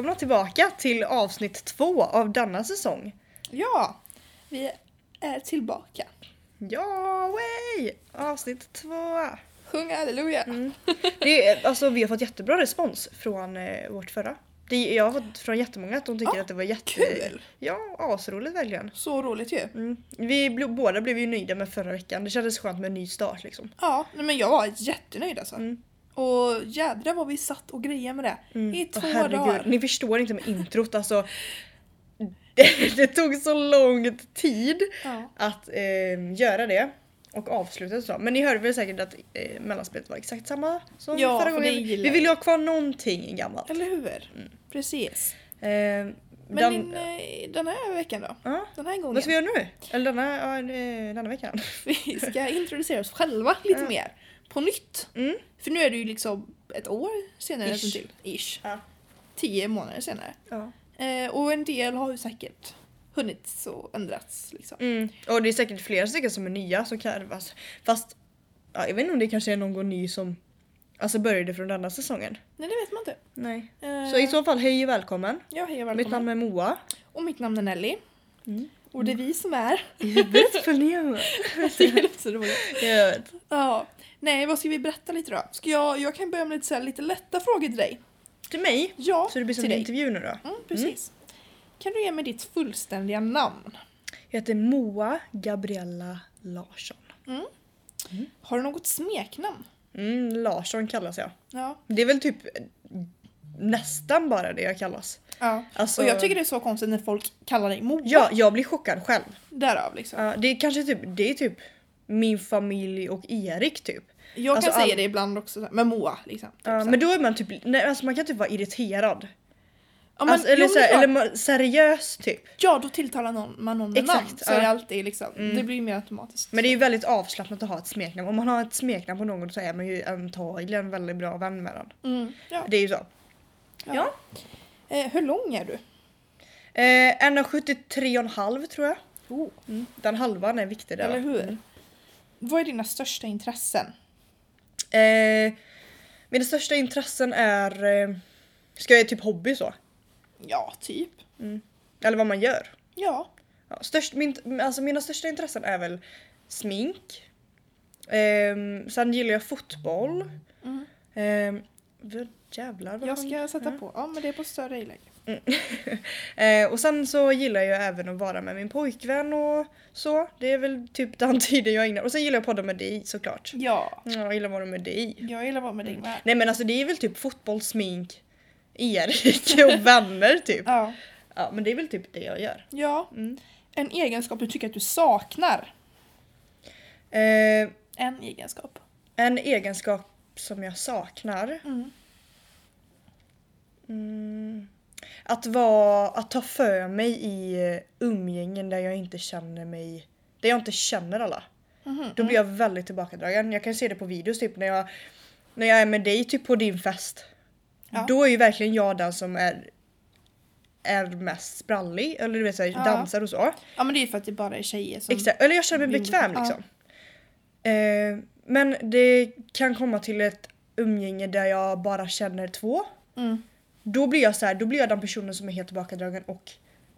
välkomna tillbaka till avsnitt två av denna säsong. Ja, vi är tillbaka. Ja, way! Avsnitt två. Sjung halleluja. Mm. Det är, alltså, vi har fått jättebra respons från eh, vårt förra. Det, jag har fått från jättemånga att de tycker Ja, att det var jätte... Kul! Ja, asroligt verkligen. Så roligt ju. Mm. Vi bl- båda blev ju nöjda med förra veckan. Det kändes skönt med en ny start liksom. Ja, nej, men jag var jättenöjd alltså. Mm. Och jädra vad vi satt och grejade med det. Mm. I två herregud. dagar. Ni förstår inte med introt alltså. Det, det tog så lång tid Ja. att eh, göra det och avsluta det så. Men ni hörde väl säkert att eh, mellanspelet var exakt samma som Ja, förra för gången. Vi vill ju ha kvar någonting gammalt. Eller hur? Precis. Eh, Men den, din, eh, den här veckan då? ja, Den här gången. vad ska vi göra nu? Eller denna, ja, eh, denna veckan? Vi ska introducera oss själva lite Ja. mer. På nytt. Mm. För nu är det ju liksom ett år senare Ish. till. Ish. Ja. Tio månader senare. Ja. Eh, och en del har ju säkert hunnit så ändrats liksom. Mm. Och det är säkert flera stycken som är nya som kan fast, ja, jag vet inte om det kanske är någon ny som alltså började från denna säsongen. Nej det vet man inte. Nej. Eh, Så i så fall hej och välkommen. Ja, hej och Mitt välkommen. namn är Moa. Och mitt namn är Nelly. Mm. Och det är vi som är. Berätta ner mig. Jag tycker det låter så roligt. Jag vet. Ja. Nej, vad ska vi berätta lite då? Ska jag, jag kan börja med lite, så här, lite lätta frågor till dig. Till mig? Ja, Så det blir som till en dig. intervju nu då? Mm, precis. Kan du ge mig ditt fullständiga namn? Jag heter Moa Gabriella Larsson. Har du något smeknamn? Mm, Larsson kallas jag. Ja. Det är väl typ nästan bara det jag kallas. ja. Alltså, Och jag tycker det är så konstigt när folk kallar dig Moa. Ja, jag blir chockad själv. Därav liksom. Ja, det är kanske typ, det är typ min familj och Erik typ. Jag Alltså, kan säga all- det ibland också, med Moa liksom. Typ Ja, men då är man typ, nej, alltså man kan typ vara irriterad. ja, men, alltså, eller, jo, så men här, klart. eller seriös typ. Ja, då tilltalar någon, man någon med Exakt, namn. Så ja. är det alltid liksom. Mm. Det blir ju mer automatiskt. Men det är ju väldigt avslappnat att ha ett smeknamn. Om man har ett smeknamn på någon så är man ju antagligen väldigt bra vän med den. Mm. Ja. Det är ju så. Ja. Eh, hur lång är du? Eh, 1,73,5 tror jag. Oh. Mm. Den halvan är viktig där. Eller hur? Vad är dina största intressen? Eh, mina största intressen är, eh, ska jag typ hobby så? Ja, typ. Eller vad man gör. Ja. Ja, störst, min, alltså mina största intressen är väl smink. Ehm, sen gillar jag fotboll. Mm. Vad jävlar vad Jag han- ska sätta ja. på. Ja, men det är på större inlägg. Eh, och sen så gillar jag även att vara med min pojkvän och så. Det är väl typ den tiden jag ägnar. Och sen gillar jag att podda med dig såklart. Ja. Ja, jag gillar att vara med dig. Jag gillar att vara med dig med. Nej men alltså det är väl typ fotboll, smink, Erik och vänner typ. Ja. Ja men det är väl typ det jag gör. Ja. Mm. En egenskap du tycker att du saknar. Eh, En egenskap. en egenskap som jag saknar. Mm. Mm, att vara, att ta för mig i eh, umgängen där jag inte känner mig, där jag inte känner alla. Mhm. Då blir jag väldigt tillbakadragen. Jag kan se det på videos typ när jag, när jag är med dig typ på din fest. Ja. Då är ju verkligen jag den som är är mest sprallig eller du vet såhär, Ja. dansar och så. Ja, men det är för att det bara är tjejer som... Exakt, eller jag känner mig bekväm ja. liksom. Eh, men det kan komma till ett umgänge där jag bara känner två. Mm. Då blir jag så här, då blir jag den personen som är helt tillbakadragen och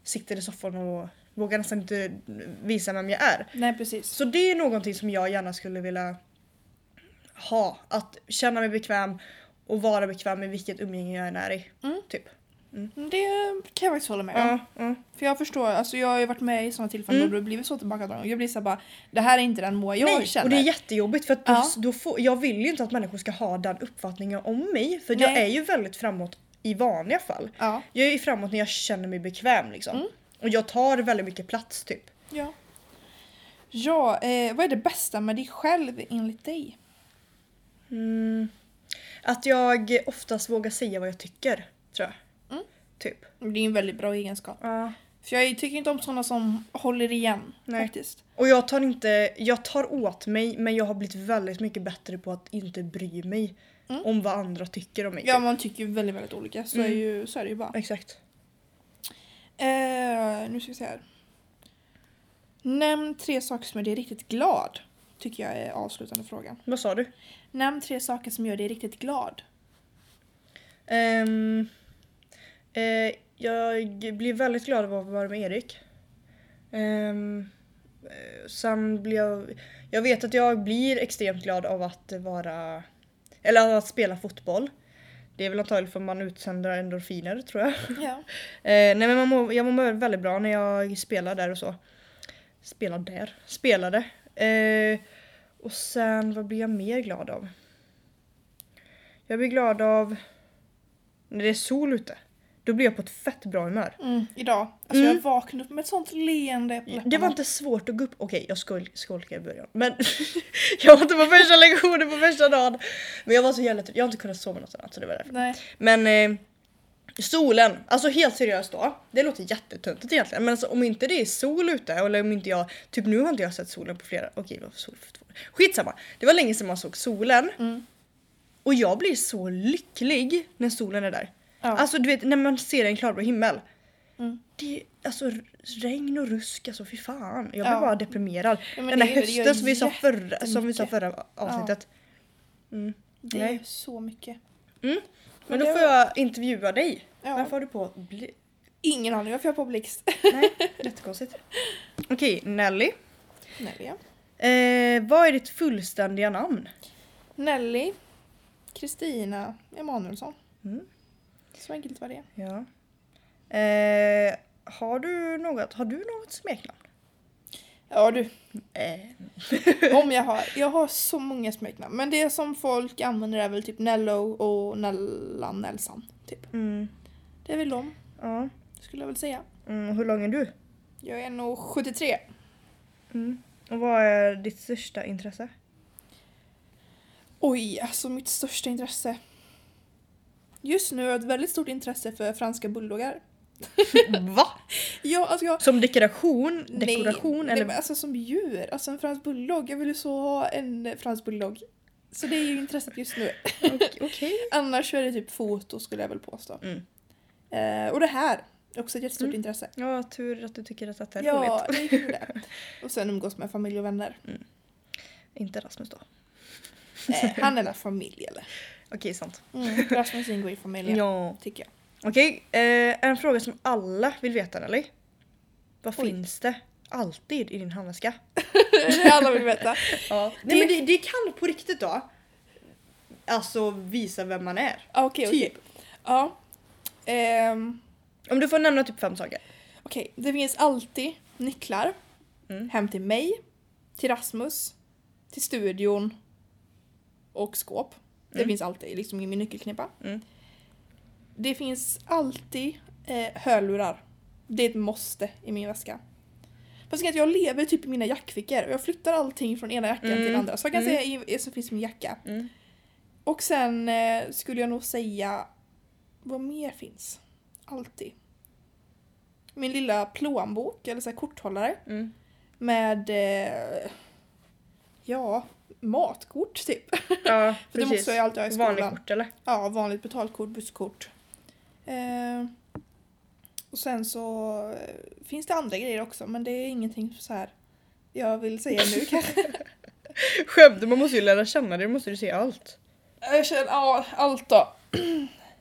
sitter i soffan och vågar nästan inte visa vem jag är. Nej, precis. Så det är någonting som jag gärna skulle vilja ha. Att känna mig bekväm och vara bekväm med vilket umgänge jag än är i. Mm. Typ. Det kan jag faktiskt hålla med om. Ja, ja. För jag förstår, alltså jag har ju varit med i sådana tillfällen Mm. då det blivit så tillbakadragen. Jag blir så bara, det här är inte den Moa jag Nej, känner. och det är jättejobbigt för att då, Ja. då får, jag vill ju inte att människor ska ha den uppfattningen om mig. För jag Nej. är ju väldigt framåt i vanliga fall. Ja. Jag är framåt när jag känner mig bekväm liksom. Mm. Och jag tar väldigt mycket plats typ. Ja. Ja, eh, vad är det bästa med dig själv enligt dig? Mm. Att jag oftast vågar säga vad jag tycker, tror jag. Mm. Typ. Det är en väldigt bra egenskap. Ja. För jag tycker inte om sådana som håller igen Nej. faktiskt. Och jag tar inte, jag tar åt mig men jag har blivit väldigt mycket bättre på att inte bry mig Mm. om vad andra tycker om mig. Ja, typ. man tycker ju väldigt, väldigt olika. Så, Mm. är, ju, så är det ju bara. Exakt. Eh, nu ska vi se här. Nämn tre saker som gör dig riktigt glad. Tycker jag är avslutande frågan. Vad sa du? Nämn tre saker som gör dig riktigt glad. Ehm, Eh, jag blir väldigt glad av att vara med Erik. Ehm, eh, sen blir jag... Jag vet att jag blir extremt glad av att vara... Eller att spela fotboll. Det är väl antagligen för att man utsänder endorfiner tror jag. Ja. Eh, nej men man mår, jag mår väldigt bra när jag spelar där och så. Spelar där? Spelade. Eh, och sen vad blir jag mer glad av? Jag blir glad av när det är sol ute. Då blir jag på ett fett bra humör. Mm, idag. Alltså Mm. jag vaknade upp med ett sånt leende på läpparna. Det var inte svårt att gå upp. Okej, jag skol- skolkade i början. Men jag var inte på första lektionen på första dagen. Men jag var så jävla. Jag har inte kunnat sova något annat så det var därför. Nej. Men eh, solen, alltså helt seriöst då. Det låter jättetöntigt egentligen men alltså, om inte det är sol ute eller om inte jag, typ nu har inte jag sett solen på flera, okej var sol för två Skitsamma, det var länge sedan man såg solen. Mm. Och jag blir så lycklig när solen är där. Ja. Alltså du vet när man ser en klarblå himmel. Mm. Det, alltså regn och rusk, alltså fy fan. Jag blir Ja. bara deprimerad. Ja, Den där hösten som vi, sa förra, som vi sa förra avsnittet. Mm. det nej. är så mycket. Men Men då får var- jag intervjua dig. Ja. Varför har du på bli- Ingen aning varför jag har på blixt. Nej, jättekonstigt. Okej, Nelly. Nelly ja. Eh, vad är ditt fullständiga namn? Nelly. Kristina Emanuelsson. Mm. Så enkelt var det. Ja. Eh, har du något, har du något smeknamn? Ja du, Eh, om jag har. Jag har så många smeknamn. Men det som folk använder är väl typ Nello och Nellan Nelsan. Typ. mm, Det är väl de, ja. skulle jag väl säga. Mm, hur lång är du? Jag är nog 73. Mm. Och vad är ditt största intresse? Oj, alltså mitt största intresse. Just nu har jag ett väldigt stort intresse för franska bulldoggar. Va? Ja, alltså jag... Som dekoration? Dekoration nej, eller? Nej, alltså som djur. Alltså en fransk bulldog. Jag vill ju så ha en fransk bulldog. Så det är ju intresset just nu. Okej. okej. Annars är det typ foto skulle jag väl påstå. Mm. Eh, och det här är också ett jättestort Mm. intresse. Ja, tur att du tycker att detta är Ja, roligt. det är ju det. Och sen umgås med familj och vänner. Inte Rasmus då. Eh, han är familj eller? Okej, sant. Mm, Rasmus ingår i familjen. Ja. Tycker jag. Okej, eh, en fråga som alla vill veta Nelly. Vad Oj. finns det alltid i din handväska? det alla vill veta. Ja. Nej men det, det kan på riktigt då alltså visa vem man är. Ah, Okej, okej. Typ. Ja. Ehm, Om du får nämna typ fem saker. Okej, det finns alltid nycklar. Mm. Hem till mig, till Rasmus, till studion och skåp. Det Mm. finns alltid liksom i min nyckelknippa. Mm. Det finns alltid eh, hörlurar. Det är ett måste i min väska. Fast att jag lever typ i mina jackfickor och jag flyttar allting från ena jackan till Mm. andra. Så jag kan Mm. säga som finns min jacka. Mm. Och sen eh, skulle jag nog säga vad mer finns? Alltid. Min lilla plånbok eller så här korthållare Mm. med eh, ja, matkort typ. Ja, För det måste jag alltid ha i Vanligt skolan. kort eller? Ja, vanligt betalkort, busskort. Eh, och sen så eh, finns det andra grejer också men det är ingenting så här jag vill säga nu kanske. Skämt, man måste ju lära känna dig, då måste du se allt. Jag känner, ja, allt då.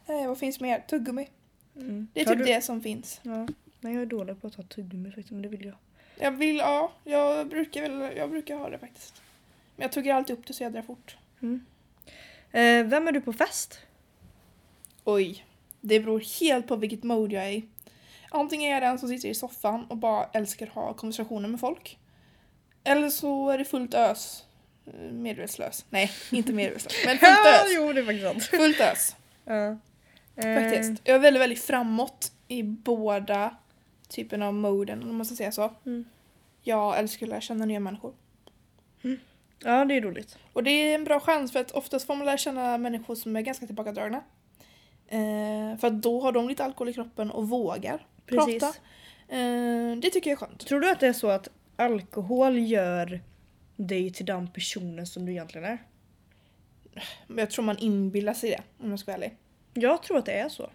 eh, vad finns mer? Tuggummi. Mm. Det är Tar typ du... det som finns. Ja. Nej jag är dålig på att ta tuggummi faktiskt men det vill jag. Jag vill, ja, jag brukar väl, jag brukar ha det faktiskt. Men jag tuggar alltid upp det så jädra fort. Eh, vem är du på fest? Oj. Det beror helt på vilket mode jag är i. Antingen är jag den som sitter i soffan och bara älskar att ha konversationer med folk. Eller så är det fullt ös. Eh, Medvetslös. Nej, inte medvetslös. Men fullt Ja, ös. jo det är faktiskt sant. Fullt ös. Ja. Eh, Faktiskt. Jag är väldigt, väldigt framåt i båda typerna av moden om man ska säga så. Mm. Jag älskar att lära känna nya människor. Ja det är roligt. Och det är en bra chans för att oftast får man lära känna människor som är ganska tillbakadragna. Eh, för att då har de lite alkohol i kroppen och vågar Precis. prata. Eh, det tycker jag är skönt. Tror du att det är så att alkohol gör dig till den personen som du egentligen är? Jag tror man inbillar sig det om jag ska vara ärlig. Jag tror att det är så.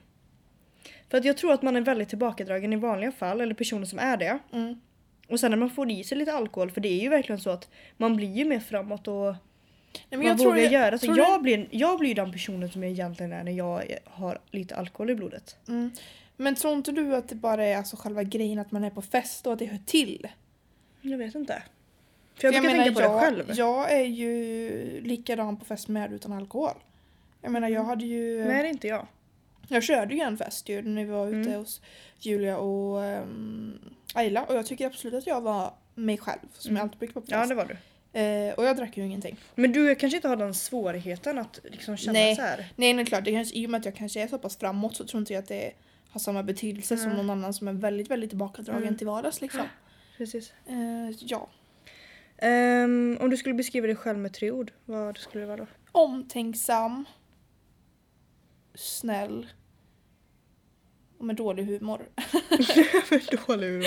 För att jag tror att man är väldigt tillbakadragen i vanliga fall, eller personer som är det. Mm. Och sen när man får i sig lite alkohol, för det är ju verkligen så att man blir ju mer framåt och Nej, men man jag tror vågar det- göra. Så jag, blir, jag blir ju den personen som jag egentligen är när jag har lite alkohol i blodet. Mm. Men tror inte du att det bara är alltså själva grejen att man är på fest och att det hör till? Jag vet inte. För jag För brukar tänka på jag, det själv. Jag är ju likadan på fest med utan alkohol. Jag menar jag hade ju... Nej det är inte jag. Jag körde ju en fest ju när vi var ute Mm. hos Julia och um, Ayla och jag tycker absolut att jag var mig själv som Mm. jag alltid brukar vara på Ja fest. det var du. Eh, och jag drack ju ingenting. Men du kanske inte har den svårigheten att liksom känna Nej. så här. Nej, nej klart, det kanske, i och med att jag kanske är så pass framåt så tror inte jag att det har samma betydelse som någon annan som är väldigt, väldigt tillbakadragen Mm. till vardags liksom. Precis. Eh, ja. Ehm, om du skulle beskriva dig själv med tre ord, vad skulle det vara då? Omtänksam. Snäll. Och med dålig humor. Dålig humor.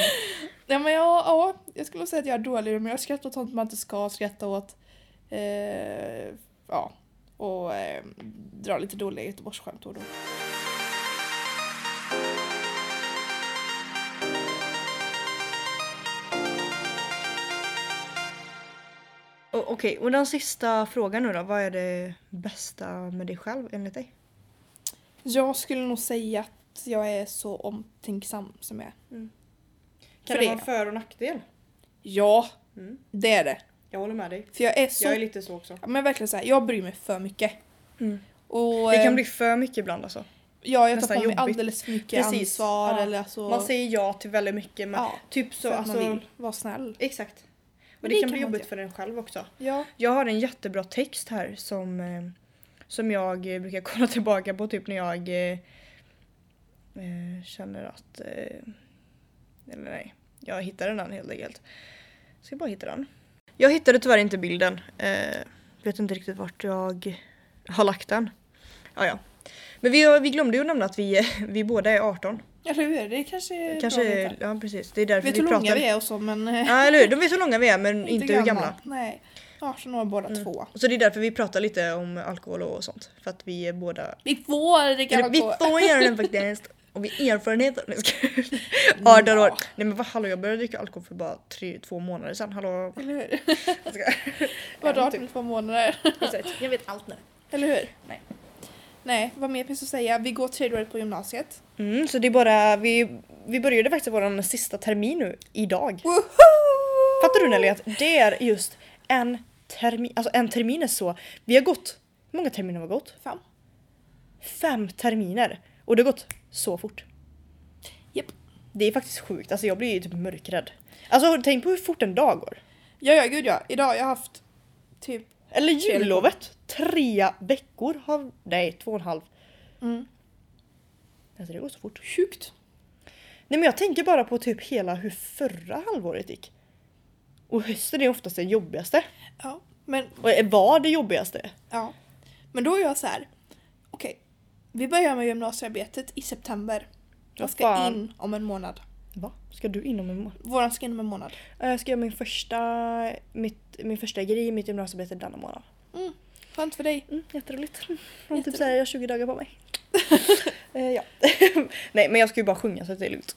Ja, men jag, ja, jag skulle säga att jag är dålig humor. Jag skrattar åt sånt man inte ska skratta åt. Eh, ja. Och eh, drar lite dåliga Göteborgsskämt då och då. Okej, och den sista frågan nu då. Vad är det bästa med dig själv enligt dig? Jag skulle nog säga att jag är så omtänksam som jag är. Kan För det vara en för och nackdel? Ja, Mm. det är det. Jag håller med dig. För jag är så... Jag är lite så också. ja, men verkligen så här, jag bryr mig för mycket. Mm. Och, Det eh, kan bli för mycket ibland alltså. Ja, jag tar nästan på mig jobbigt. alldeles för mycket Precis. ansvar. Ja. Eller alltså, Man säger ja till väldigt mycket men ja, typ så för att alltså. man vill vara snäll. Exakt. Och Men det, det kan kan bli jobbigt för en själv också. Ja. Jag har en jättebra text här som, eh, som jag eh, brukar kolla tillbaka på typ när jag eh, känner att... Eh, eller nej, jag hittade den helt enkelt. Ska bara hitta den. Jag hittade tyvärr inte bilden. Eh, vet inte riktigt vart jag har lagt den. Ja, ja. Men vi, vi glömde ju nämna att vi, vi båda är 18. Eller hur? Det kanske är bra Kanske, veta. ja precis. Det är därför Vet vi hur pratar. långa vi är och så men... eh, Ja eller hur, de vet hur långa vi är men inte, hur gamla. Nej. 18 år båda Mm. två. Så det är därför vi pratar lite om alkohol och sånt. För att vi är båda... Vi får dricka Eller, vi alkohol. får göra det faktiskt. Och vi erfarenhet. Nej, ska- 18 år. Nej men vad hallå jag började dricka alkohol för bara tre, två månader sedan. Hallå. Eller hur? Vadå Ja, 18 två månader? Jag vet allt nu. Eller hur? Nej. Nej, vad mer finns att säga? Vi går tredje året på gymnasiet. Mm, så det är bara, vi, vi började faktiskt vår sista termin nu, idag. Woho! Fattar du Nelly att det är just en termin, alltså en termin är så, vi har gått, hur många terminer har vi gått? Fem. Fem terminer! Och det har gått så fort. Japp. Det är faktiskt sjukt, alltså jag blir ju typ mörkrädd. Alltså tänk på hur fort en dag går. Ja, ja, gud ja. Idag har jag haft typ... Eller jullovet, tre veckor har, nej två och en halv. Mm. Alltså det går så fort. Sjukt. Nej men jag tänker bara på typ hela hur förra halvåret gick. Och hösten är oftast det jobbigaste. Ja, men Och var det jobbigaste. Ja. Men då är jag så här. Okej. Vi börjar med gymnasiearbetet i september. Jag ska fan. in om en månad. Va? Ska du inom en månad? Våran ska in om en månad. Jag ska göra min första, mitt, min första grej i mitt gymnasiearbete denna månad. Mm. Skönt för dig. Mm, jätteroligt. Har typ såhär, jag har 20 dagar på mig. eh, ja. Nej men jag ska ju bara sjunga så det är lugnt.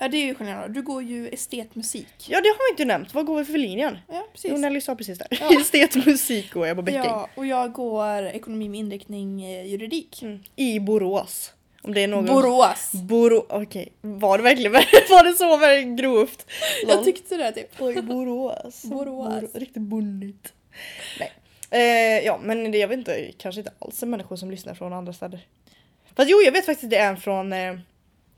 Ja det är ju skillnad. Du går ju estetmusik. Ja det har vi inte nämnt, vad går vi för linjen? Ja precis. Jo Nelly sa precis där. Ja. Estetmusik går jag på Bäcking. Ja, och jag går ekonomi med inriktning eh, juridik. Mm. I Borås. Om det är någon... Borås! Boro... Okej, var det verkligen var det så grovt? Jag Lol. tyckte det typ. Oj, Borås. Borås. Bor- Riktigt bonnigt. Nej. Eh, ja, men det, jag vet inte, kanske inte alls människor som lyssnar från andra städer. Fast jo, jag vet faktiskt det är en från eh,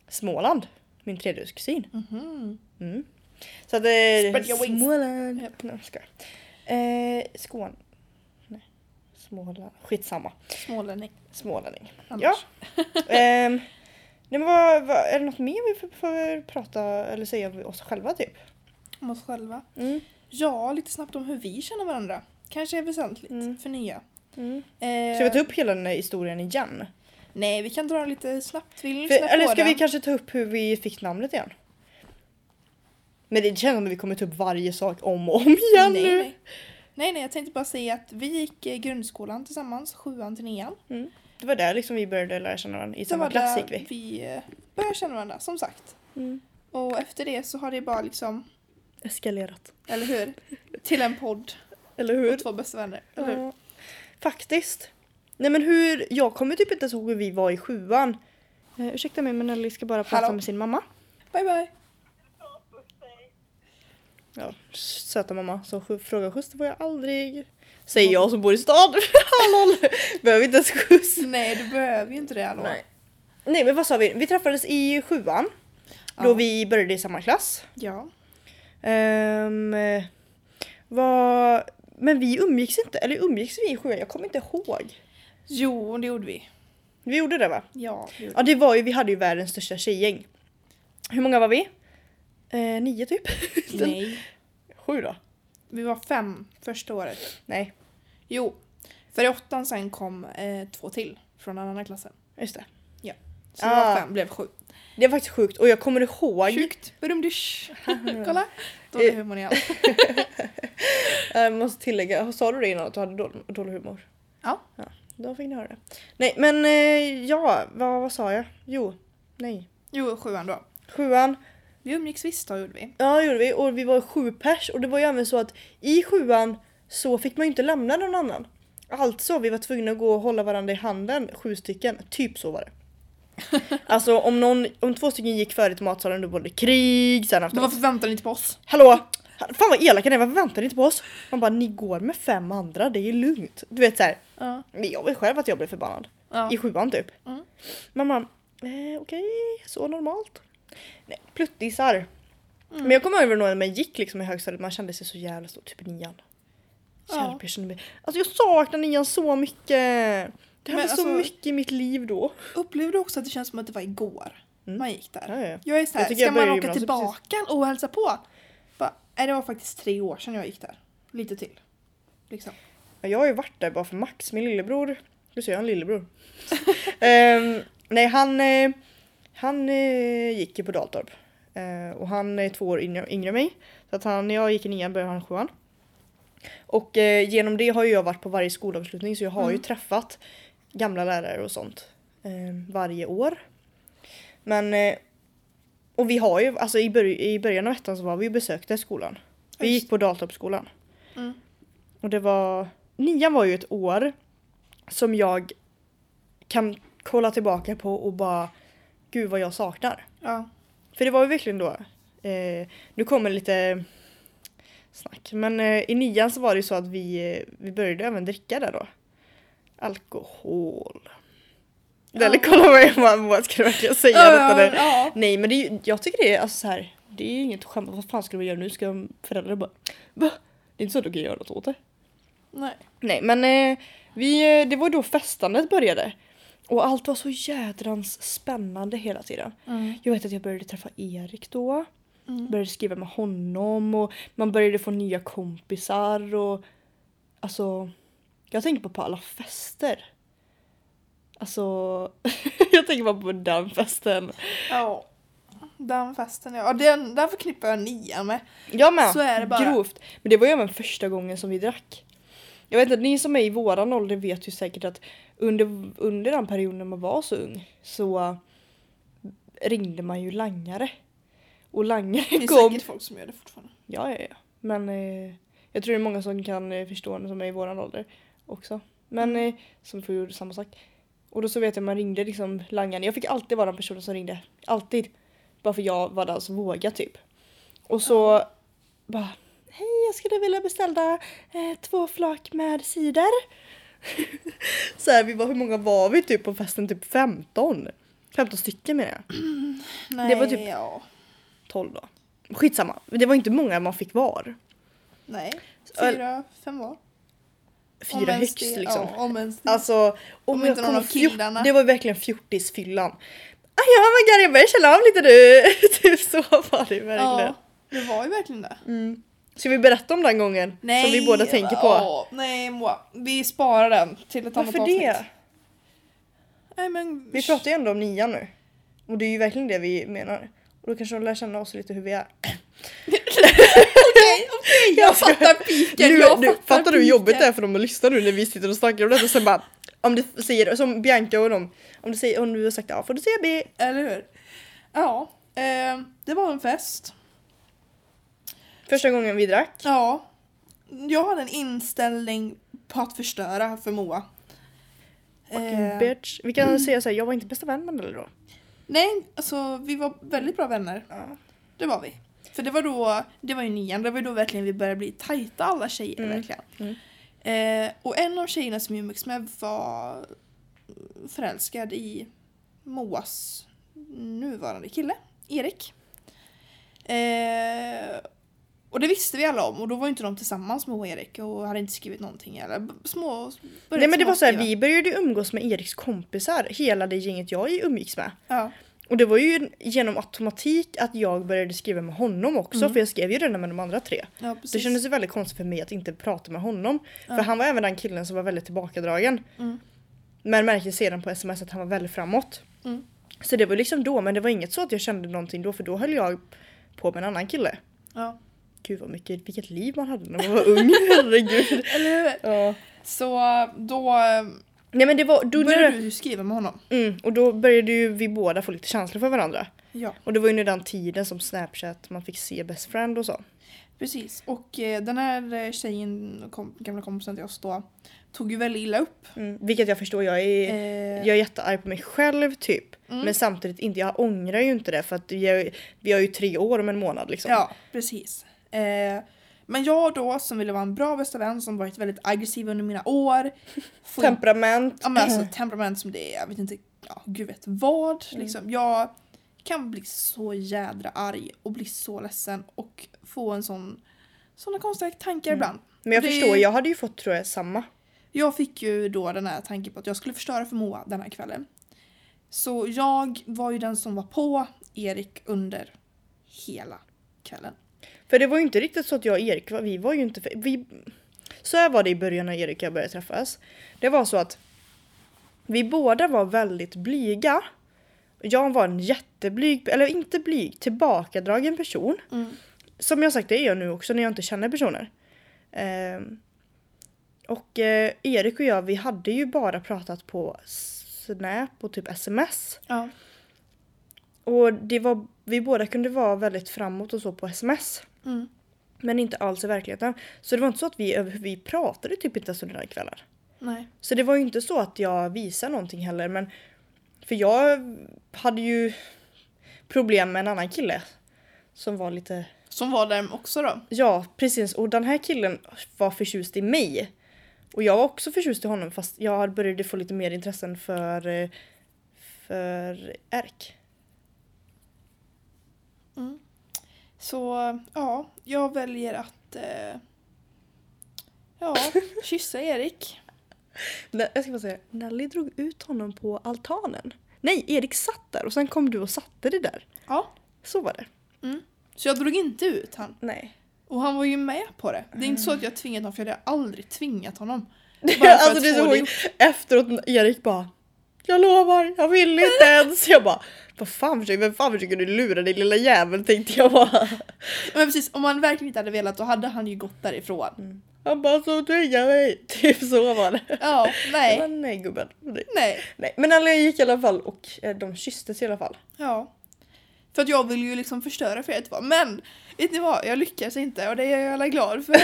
Småland. Min tredjedelskusin. Mhm. Mm. Så att det Spread your wings. Småland. Japp. Nej, skojar. Eh, Skåne. Nej. Småland. Skitsamma. Smålänning. Smålänning. Annars. Ja. Nej, men vad, vad, är det något mer vi får, får prata eller säga om oss själva typ? Om oss själva. Mm. Ja, lite snabbt om hur vi känner varandra. Kanske är väsentligt Mm. för nya. Mm. Eh, Ska vi ta upp hela den här historien igen? Nej, vi kan dra lite snabbt. Vill För, eller ska vi kanske ta upp hur vi fick namnet igen? Men det känns som att vi kommer ta upp varje sak om och om igen nej, nu. nej. nej, nej, jag tänkte bara säga att vi gick eh, grundskolan tillsammans, sjuan till nian. Mm. Det var där liksom vi började lära känna varandra. I Det samma var klass gick vi. vi eh, började känna varandra, som sagt. Mm. Och efter det så har det bara liksom, Eskalerat. eller hur? Till en podd Eller och hur? två bästa vänner. Eller hur? Ja. Faktiskt. Nej men hur, jag kommer typ inte ihåg hur vi var i sjuan. Eh, ursäkta mig men Nelly ska bara prata Hallå? med sin mamma. Bye bye. Ja, söta mamma som frågar skjuts det får jag aldrig. Säger jag som bor i stan. Hallå! Behöver inte ens skjuts. Nej du behöver ju inte det hallå. Nej. Nej men vad sa vi? Vi träffades i sjuan. Då Ja. vi började i samma klass. Ja. Eh, vad... Men vi umgicks inte, eller umgicks vi i sjuan? Jag kommer inte ihåg. Jo det gjorde vi. Vi gjorde det va? Ja det gjorde Ja det var ju, vi hade ju världens största tjejgäng. Hur många var vi? Eh, nio typ? Nej. Sju då? Vi var fem första året. Nej, Jo. För i åttan sen kom eh, två till från den andra klassen. just det. Så vi var Ah. fem, blev sju. Det är faktiskt sjukt och jag kommer ihåg... Sjukt. Kolla. Dålig humor igen. Jag måste tillägga, sa du det innan att du hade dålig, dålig humor? Ja. Då fick ni höra det. Nej men eh, ja, vad, vad sa jag? Jo, nej. Jo, sjuan då. Sjuan, Vi umgicks visst då gjorde vi. ja det gjorde vi och vi var sju pers och det var ju även så att i sjuan så fick man ju inte lämna någon annan. Alltså vi var tvungna att gå och hålla varandra i handen, sju stycken. Typ så var det. alltså om, någon, om två stycken gick före till matsalen då var det krig sen Men efteråt. varför väntar ni inte på oss? Hallå! Fan vad elaka ni är, varför väntar ni inte på oss? Man bara, ni går med fem andra, det är lugnt. Du vet såhär, Ja. men jag vet själv att jag blev förbannad. Ja. I sjuan typ. Mm. Mamma, eh, okej, så normalt. Nej, pluttisar. Mm. Men jag kommer ihåg när man gick liksom i högstadiet, man kände sig så jävla stor, typ nian. Ja. Alltså jag saknar nian så mycket. Det hände Men så alltså- mycket i mitt liv då. Upplevde också att det känns som att det var igår Mm. man gick där? Ja, ja. Jag är såhär, Jag ska jag man åka tillbaka och hälsa på? Nej det var faktiskt tre år sedan jag gick där. Lite till. Liksom. Ja, Jag har ju varit där bara för Max, min lillebror. Du ser, jag en lillebror. Ehm, nej, han, eh, han eh, gick ju på Daltorp. Eh, och han är två år yngre, yngre än mig. Så att han, när jag gick i nian började han sjuan. Och eh, genom det har ju jag varit på varje skolavslutning så jag har ju Mm. träffat gamla lärare och sånt eh, varje år. Men eh, och vi har ju, alltså i, börj- i början av ettan så var vi och besökte skolan. Vi Just. gick på Daltorpsskolan. Mm. Och det var, nian var ju ett år som jag kan kolla tillbaka på och bara gud vad jag saknar. Ja. För det var ju verkligen då, eh, nu kommer lite snack, men eh, i nian så var det ju så att vi, eh, vi började även dricka där då. Alkohol. Ja. Eller kolla vad jag bara, vad ska verkligen säga ja, nu? ja. Nej men det är, jag tycker det är alltså så här, det är inget skämmas, vad fan ska vi göra nu? Ska föräldrar bara va? Det är inte så att du kan göra något åt det. Nej. Nej men eh, vi, eh, det var då festandet började. Och allt var så jädrans spännande hela tiden. Mm. Jag vet att jag började träffa Erik då. Mm. Började skriva med honom och man började få nya kompisar och alltså jag tänker bara på alla fester. Alltså jag tänker bara på den festen. Ja. Den festen ja. Den, den förknippar jag nian med. Jag med. Så är det bara. Grovt. Men det var ju även första gången som vi drack. Jag vet att ni som är i våran ålder vet ju säkert att under, under den perioden när man var så ung så ringde man ju langare. Och langare Det finns kom... säkert folk som gör det fortfarande. Ja, ja, ja. Men eh, jag tror det är många som kan eh, förstå det som är i våran ålder också. Men Mm. eh, som får göra samma sak. Och då så vet jag man ringde liksom langaren. Jag fick alltid vara den personen som ringde. Alltid. Bara för jag var den som vågade typ. Och så bara Hej jag skulle vilja beställa eh, två flak med cider. så här, vi var, hur många var vi typ på festen? Typ 15. 15 stycken menar jag. Nej, Det var typ- ja. 12 då. Skitsamma. Det var inte många man fick var. Nej. Fyra, fem var. Fyra högst det- liksom. Ja, om ens det. Alltså, om, Om jag inte någon av killarna. Det var verkligen fjortisfyllan. Ja men Gary, jag börjar känna av lite nu. typ så var det verkligen. ja, det var ju verkligen det. Mm. Ska vi berätta om den gången? som vi båda tänker på. ja, nej Moa. Vi sparar den till ett annat Varför avsnitt. det? Nej men... Vi pratar ju ändå om nian nu. Och det är ju verkligen det vi menar. Och då kanske de lär känna oss lite hur vi är. Okej, okej, jag fattar piken. Nu, jag nu, fattar, fattar du hur jobbigt det är för dem att lyssna nu när vi sitter och snackar om det och sen bara om du säger som Bianca och dem om du säger om du har sagt A får du säga B. Eller hur? Ja, eh, det var en fest. Första gången vi drack. Ja. Jag hade en inställning på att förstöra för Moa. Fucking Eh, bitch. Vi kan säga såhär, jag var inte bästa vän med Nelly då. Nej, alltså vi var väldigt bra vänner. Ja. Det var vi. För det var då, det var ju nian, det var då verkligen vi började bli tajta alla tjejer Mm. verkligen. Mm. Eh, och en av tjejerna som jag umgicks med var förälskad i Moas nuvarande kille, Erik. Eh, och det visste vi alla om och då var ju inte de tillsammans med och Erik och hade inte skrivit någonting eller små... Nej men det var så här, vi började umgås med Eriks kompisar, hela det gänget jag umgicks med. Ja, Och det var ju genom automatik att jag började skriva med honom också Mm. för jag skrev ju redan med de andra tre. ja. Det kändes ju väldigt konstigt för mig att inte prata med honom. Ja. För han var även den killen som var väldigt tillbakadragen. Mm. Men märkte sedan på sms att han var väldigt framåt. Mm. Så det var liksom då, men det var inget så att jag kände någonting då för då höll jag på med en annan kille. Ja. Gud vad mycket, vilket liv man hade när man var ung, herregud. Eller hur? Ja. Så då Nej men det var, då, började du skriva med honom. mm, och då började ju vi båda få lite känslor för varandra. Ja. Och det var ju under den tiden som Snapchat man fick se best friend och så. Precis. Och eh, den här eh, tjejen, kom, gamla kompisen till oss då, tog ju väldigt illa upp. Mm, vilket jag förstår, jag är, Eh, jag är jättearg på mig själv typ. mm. Men samtidigt inte, jag ångrar ju inte det för att vi har, vi har ju tre år om en månad liksom. Ja, precis. Eh, men jag då som ville vara en bra bästa vän som varit väldigt aggressiv under mina år. Temperament. Ja men alltså temperament som det är, jag vet inte, ja gud vet vad. Mm. Liksom. Jag kan bli så jädra arg och bli så ledsen och få en sån såna konstiga tankar Mm. ibland. Men jag det- förstår, jag hade ju fått tror jag samma. Jag fick ju då den här tanken på att jag skulle förstöra för Moa den här kvällen. Så jag var ju den som var på Erik under hela kvällen. För det var ju inte riktigt så att jag och Erik, var- vi var ju inte... Vi, så här var det i början när Erik och jag började träffas. Det var så att vi båda var väldigt blyga. Jag var en jätteblyg, eller inte blyg, tillbakadragen person. Som jag sagt, det är jag nu också när jag inte känner personer. Ehm, och eh, Erik och jag, vi hade ju bara pratat på Snap och typ sms. Ja. Och det var, vi båda kunde vara väldigt framåt och så på sms. Mm. Men inte alls i verkligheten. Så det var inte så att vi, vi pratade typ inte ens under kvällar. Nej. Så det var ju inte så att jag visade någonting heller men för jag hade ju problem med en annan kille som var lite Som var där också då. Ja precis och den här killen var förtjust i mig. Och jag var också förtjust i honom fast jag började få lite mer intressen för eh, för Erk. Mm. Så ja, jag väljer att eh, ja, kyssa Erik. Jag ska bara säga, Nelly drog ut honom på altanen. Nej, Erik satt där och sen kom du och satte dig där. Ja. Så var det. Så jag drog inte ut han. Nej. Och han var ju med på det. Det är inte så att jag tvingat honom för jag hade aldrig tvingat honom. Bara alltså det är så det. Efteråt Erik bara Jag lovar, jag vill inte ens. Jag bara vad fan försöker, vem fan försöker du lura dig lilla jävel tänkte jag bara. Men precis, om han verkligen inte hade velat då hade han ju gått därifrån. Han bara så tvinga mig. Typ så var det. Ja, nej. bara, nej gubben. Nej. Nej. nej. Men alla gick i alla fall och eh, de kysstes i alla fall. Ja. För att jag vill ju liksom förstöra för er två. Men vet ni vad, jag lyckas inte och det är jag alla glad för.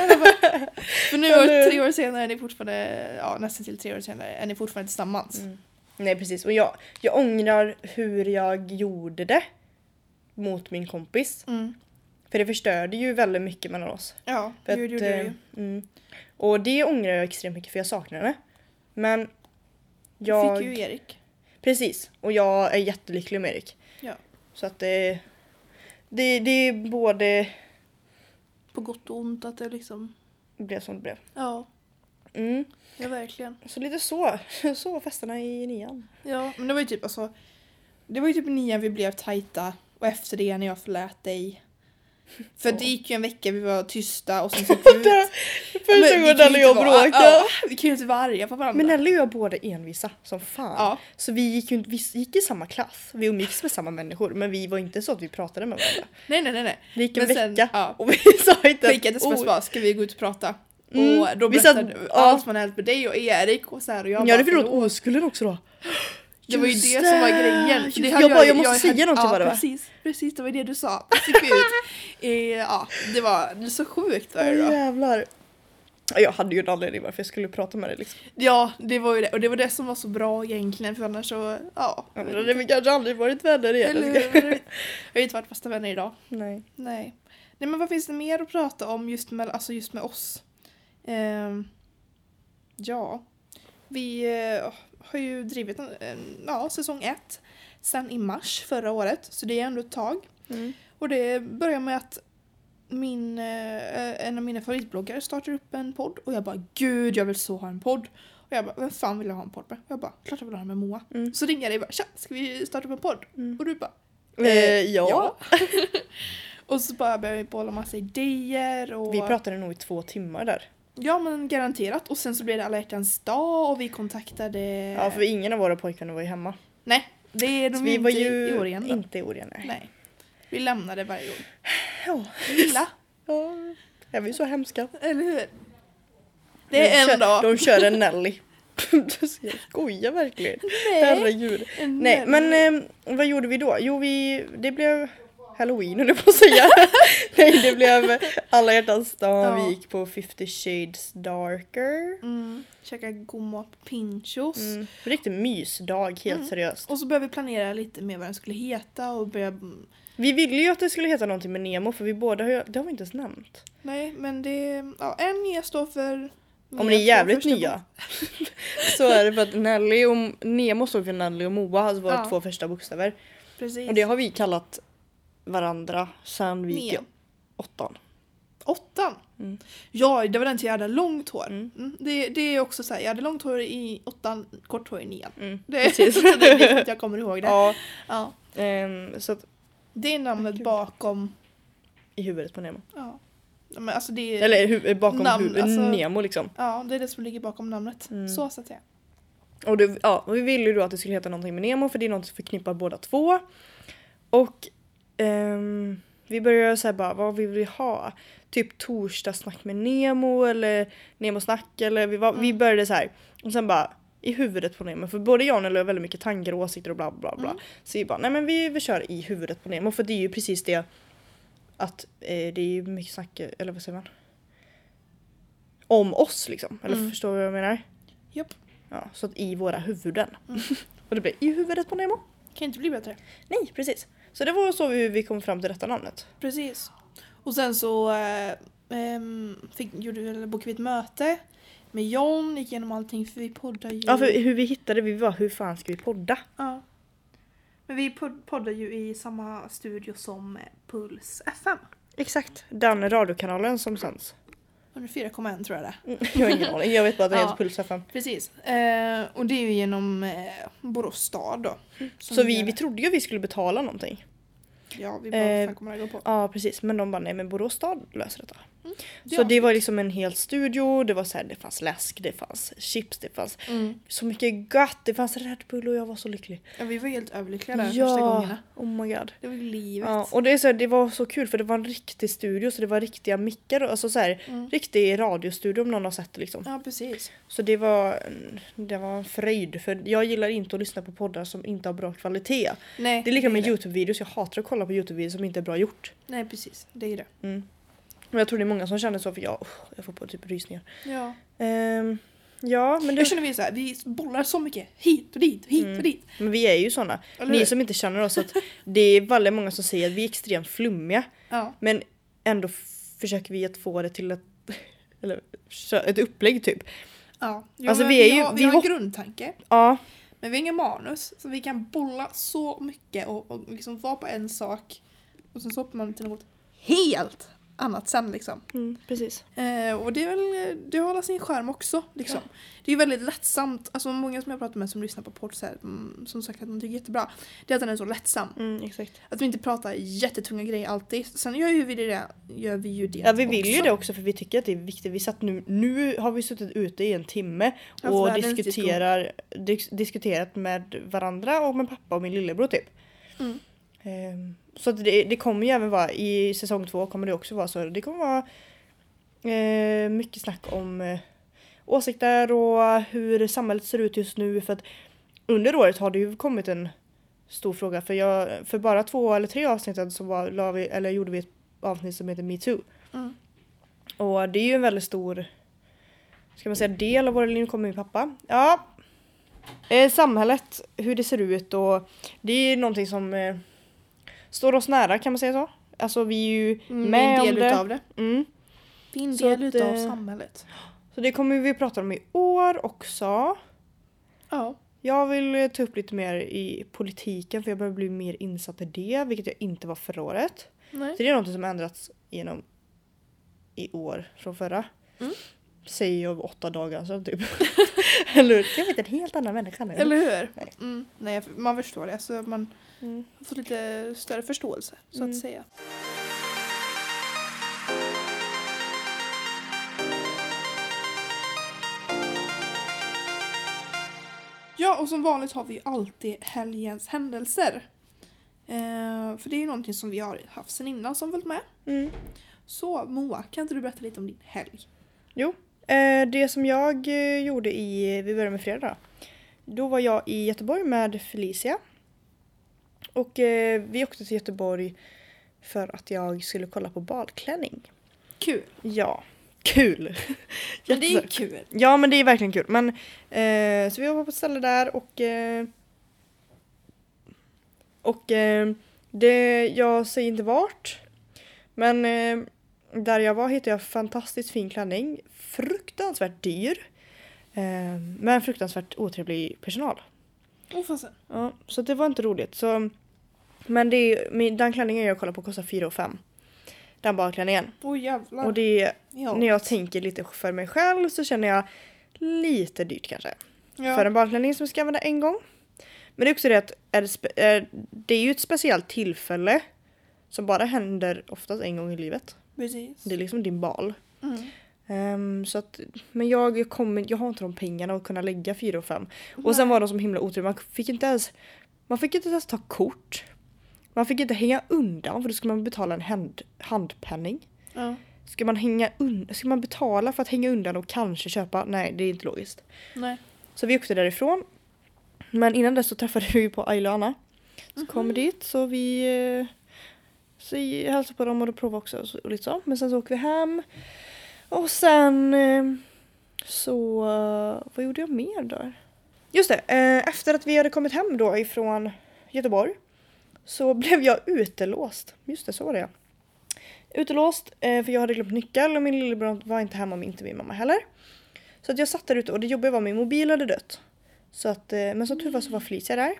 för nu tre år senare är ni fortfarande, ja nästan till tre år senare är ni fortfarande tillsammans. Mm. Nej precis och jag, jag ångrar hur jag gjorde det. Mot min kompis. Mm. För det förstörde ju väldigt mycket mellan oss. Ja, För det gjorde du eh, ju. mm. Och det ångrar jag extremt mycket för jag saknar henne. Men Jag... jag... fick ju Erik. Precis. Och jag är jättelycklig med Erik. Ja. Så att det... Det, det är både... På gott och ont att det liksom, blev som det blev. ja, Mm. ja verkligen. Så lite så. Så var festerna i nian. Ja, men det var ju typ alltså, det var ju typ i nian vi blev tajta och efter det när jag förlät dig. För det gick ju en vecka, vi var tysta och sen så vi ut. Första gången Nelly och jag bråkade. Ja, vi ju inte vara arga på varandra. Men Nelly och jag båda envisa som fan. ja, Så vi gick, ju, vi gick i samma klass. Vi umgicks med samma människor. Men vi var inte så att vi pratade med varandra. nej nej nej. nej. Det gick en Men sen- vecka ja. och vi sa inte ett ord. bara, ska vi gå ut och prata? Mm, Och då berättade du ja. allt som hade hänt med dig och Erik och så här och jag Jag bara, förlåt. oskulden också då. Det var ju det Just som var det. grejen. Just det det. hade jag bara, jag måste hade- säga någonting ja, det va? precis, precis, det var det du sa. Eh, ja, det var det så sjukt var det då. jävlar. Jag hade ju en anledning varför jag skulle prata med dig liksom. Ja, det var ju det. Och det var det som var så bra egentligen för annars så, ja. Annars hade vi kanske aldrig varit vänner igen. Eller? Vi har ju inte varit bästa vänner idag. Nej. Nej. Nej men vad finns det mer att prata om just med, alltså just med oss? Ehm, ja. Vi eh, har ju drivit en, en, ja, säsong ett sen i mars förra året. Så det är ändå ett tag. Mm. Och det börjar med att min, eh, en av mina favoritbloggare startar upp en podd och jag bara gud jag vill så ha en podd. Och jag bara vem fan vill jag ha en podd med? Och jag bara klart jag vill ha den med Moa. Mm. Så ringer jag dig och bara tja ska vi starta upp en podd? Mm. Och du bara Eh, ja. och så bara började vi bolla massa idéer och Vi pratade nog i två timmar där. Ja men garanterat och sen så blev det alla hjärtans dag och vi kontaktade Ja för ingen av våra pojkvänner var ju hemma. Nej det är Så de vi inte var ju i år igen då. inte i år igen. Nej. Nej. Vi lämnade varje år. Ja. Lilla, ja. Är vi så hemska? eller hur? Det är de en kör, dag. De kör en Nelly. jag skojar verkligen. Nej. Herregud. Nej men eh, vad gjorde vi då? Jo vi, det blev Halloween höll jag på att säga. Nej det blev alla hjärtans dag, Ja. vi gick på 50 shades darker. Mm, käka god mat på Pinchos. Mm. Riktig mysdag helt Mm. seriöst. Och så började vi planera lite mer vad den skulle heta och börja... Vi ville ju att det skulle heta någonting med Nemo för vi båda har ju, det har vi inte ens nämnt. Nej men det... Ja, en nya står för... Om ni är jävligt nya. så är det för att Nelly och Nemo stod för Nelly och Moa, alltså våra Ja. två första bokstäver. bok. Precis. Och det har vi kallat varandra sen vi gick i åttan. Åttan? Mm. Ja, det var den till jag hade långt hår. Mm. Mm. Det, det är också så här, jag hade långt hår i åttan, kort hår i nian. Mm. Det, Precis. det är viktigt att jag kommer ihåg det. Ja, Ja. ehm, så att Det är namnet Kul. bakom... i huvudet på Nemo. Ja. Ja, Men alltså det är, Eller hu- bakom Namn, huvudet, alltså- Nemo liksom. ja, det är det som ligger bakom namnet. Mm. Så så att säga. Och, det, ja, och vi ville ju då att det skulle heta någonting med Nemo för det är något som förknippar båda två. Och ehm, vi började säga bara, vad vill vi ha? Typ torsdagssnack med Nemo eller Nemo-snack eller vi, var, vi Mm. började så här. Och sen bara i huvudet på Nemo för både jag och Nelly har väldigt mycket tankar och åsikter och bla bla bla. Mm. Så vi bara, nej men vi, vi kör i huvudet på Nemo för det är ju precis det att eh, det är ju mycket snack, eller vad säger man? Om oss liksom, eller Mm. förstår du vad jag menar? Japp. Ja, så att i våra huvuden. Mm. och det blir i huvudet på Nemo. Kan inte bli bättre. Nej, precis. Så det var så vi, vi kom fram till detta namnet. Precis. Och sen så eh, ehm, fick, gjorde bokade vi ett möte med John, gick igenom allting för vi poddar ju. Ja, för hur vi hittade, vi var hur fan ska vi podda? Ja. Men vi pod- poddar ju i samma studio som Puls FM. Exakt, den radiokanalen som sänds. 104,1 tror jag det. Mm, Jag har ingen aning, jag vet bara att det Ja. heter Puls FM. Precis. Eh, och det är ju genom eh, Borås stad då. som Så vi, vi trodde ju att vi skulle betala någonting. Ja, vi bara, eh, vad fan kommer det gå på? Ja precis, men de bara nej men Borås stad löser detta. Det så var det var liksom en hel studio, det var så här, det fanns läsk, det fanns chips, det fanns Mm. så mycket gott, det fanns Red Bull och jag var så lycklig. Ja, vi var helt överlyckliga där första gångerna. oh my god. Det var livet. Ja, och det, är så här, det var så kul för det var en riktig studio så det var riktiga mickar, alltså så här, Mm. riktig radiostudio om någon har sett det liksom. Ja, precis. Så det var, det var en fröjd för jag gillar inte att lyssna på poddar som inte har bra kvalitet. Nej, Det är lika med. Youtube-videos, jag hatar att kolla på Youtube-videos som inte är bra gjort. Nej, precis. Det är det. Mm. Och jag tror det är många som känner så för jag, jag får på typ rysningar. Ja. Ehm, ja men, Jag det, känner vi så här, vi bollar så mycket hit och dit, hit Mm. och dit. men vi är ju. Eller hur? Ni som inte känner oss att det är väldigt många som säger att vi är extremt flummiga. Ja. Men ändå försöker vi att få det till ett, eller, ett upplägg typ. ja. Jo, Alltså, vi är ju- har, vi har en grundtanke, Ja, men vi har ingen manus. Så vi kan bolla så mycket och, och liksom vara på en sak. Och sen så hoppar man till något helt annat sen liksom. mm, precis. Eh, och det är väl, det har sin skärm också. Liksom. Det är väldigt lättsamt, alltså många som jag pratar med som lyssnar på podd här, mm, som sagt att de tycker jättebra. Det är att den är så lättsam. Mm, exakt. Att vi inte pratar jättetunga grejer alltid. Sen gör ju vi det, gör vi ju det Ja vi vill ju också. det också för vi tycker att det är viktigt. Vi satt nu, nu har vi suttit ute i en timme och diskuterar, dis, diskuterat med varandra och med pappa och min lillebror typ. Mm. Ehm, så det, det kommer ju även vara, i säsong två kommer det också vara så. Det kommer vara eh, mycket snack om eh, åsikter och hur samhället ser ut just nu. För att under året har det ju kommit en stor fråga. För, jag, för bara två eller tre avsnitt så var, vi, eller gjorde vi ett avsnitt som heter metoo. Mm. Och det är ju en väldigt stor ska man säga, del av vår religion kommer min pappa. Ja, eh, samhället, hur det ser ut och det är någonting som eh, står oss nära kan man säga så. Alltså vi är ju Mm, med en om del det. utav det. Mm. Det är en del att, utav eh, samhället. Så det kommer vi prata om i år också. Ja. Jag vill eh, ta upp lite mer i politiken för jag börjar bli mer insatt i det, vilket jag inte var förra året. Nej. Så det är något som ändrats genom i år från förra. Mm. Säger jag åtta dagar sedan typ. Eller hur? Jag vet en helt annan människa nu. Eller hur? Nej. Mm. Nej, man förstår det. Så man Mm. får lite större förståelse, så Mm. att säga. Ja, och som vanligt har vi ju alltid helgens händelser. Eh, för det är ju någonting som vi har haft sen innan som följt med. Mm. Så Moa, kan inte du berätta lite om din helg? Eh, det som jag eh, gjorde i, vi börjar med fredag då. Då var jag i Göteborg med Felicia. Och eh, vi åkte till Göteborg för att jag skulle kolla på balklänning. Kul! Ja, kul! Men det är Jätte- kul. Ja men det är verkligen kul. Men, eh, så vi var på ett ställe där och eh, och eh, det, jag säger inte vart. Men eh, där jag var hittade jag fantastiskt fin klänning. Fruktansvärt dyr. Eh, men fruktansvärt otrevlig personal. Fasen. Ja, så det var inte roligt. Så, men det, är- min- den klänningen jag kollar på kostar 4 5 Den balklänningen. Åh jävlar. Och det ja. när jag tänker lite för mig själv så känner jag lite dyrt kanske. ja. För en balklänning som jag ska använda en gång. Men det är också det att är det, är, det är ju ett speciellt tillfälle som bara händer oftast en gång i livet. Precis. Det är liksom din bal. Mm. Ehm, så att, men jag, kommer, jag har inte de pengarna att kunna lägga 4 och 5. Och sen var de som himla otrevliga. Man fick inte ens man fick inte ens ta kort. Man fick inte hänga undan för då skulle man betala en hand, handpenning. Ja. Ska man, hänga un- ska man betala för att hänga undan och kanske köpa? Nej, det är inte logiskt. Nej. Så vi åkte därifrån. Men innan dess så träffade vi på Ayla och Anna. Så Mhm. kom dit så vi eh, så hälsade på dem och provade också och lite så. Men sen så åker vi hem. Och sen eh, så eh, vad gjorde jag mer där? Just det, eh, efter att vi hade kommit hem då ifrån Göteborg så blev jag utelåst. Just det, så var det ja. Utelåst för jag hade glömt nyckel och min lillebror var inte hemma och inte min mamma heller. Så att jag satt där ute och det jobbiga var att min mobil hade dött. Så att, men som tur var så var Felicia där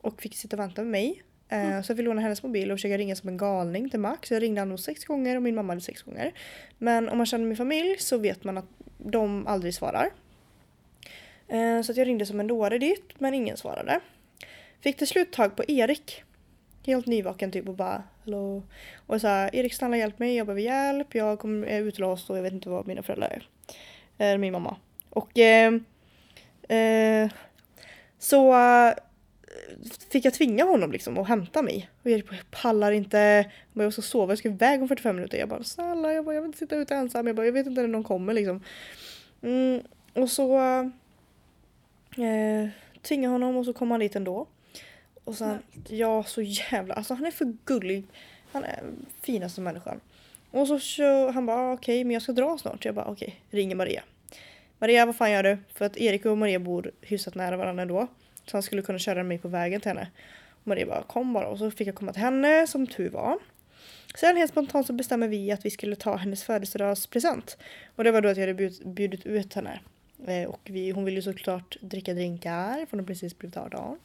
och fick sitta och vänta med mig. Mm. Så jag fick låna hennes mobil och försöka ringa som en galning till Max. Jag ringde honom sex gånger och min mamma hade sex gånger. Men om man känner min familj så vet man att de aldrig svarar. Eh, så att jag ringde som en dåre dit men ingen svarade. Fick till slut tag på Erik. Helt nyvaken typ och bara Hallå. Och sa Erik snälla hjälp mig, jag behöver hjälp, jag kommer, är utlåst och jag vet inte vad mina föräldrar är. Eller min mamma. Och eh, eh, så fick jag tvinga honom liksom att hämta mig. Och Erik bara, jag pallar inte, jag, bara, jag ska sova, jag ska iväg om 45 minuter. Jag bara snälla, jag, bara, jag vill inte sitta ute ensam, jag, bara, jag vet inte när någon kommer liksom. Mm, och så eh, tvingade honom och så kom han dit ändå. Och sen, ja så jävla, alltså han är för gullig. Han är finaste människan. Och så så han bara ah, okej men jag ska dra snart. Jag bara okej, ringer Maria. Maria vad fan gör du? För att Erik och Maria bor hyfsat nära varandra ändå. Så han skulle kunna köra mig på vägen till henne. Och Maria bara kom bara och så fick jag komma till henne som tur var. Sen helt spontant så bestämmer vi att vi skulle ta hennes födelsedagspresent. Och det var då att jag hade bjud, bjudit ut henne. Eh, och vi, hon ville ju såklart dricka drinkar för hon har precis blivit 18.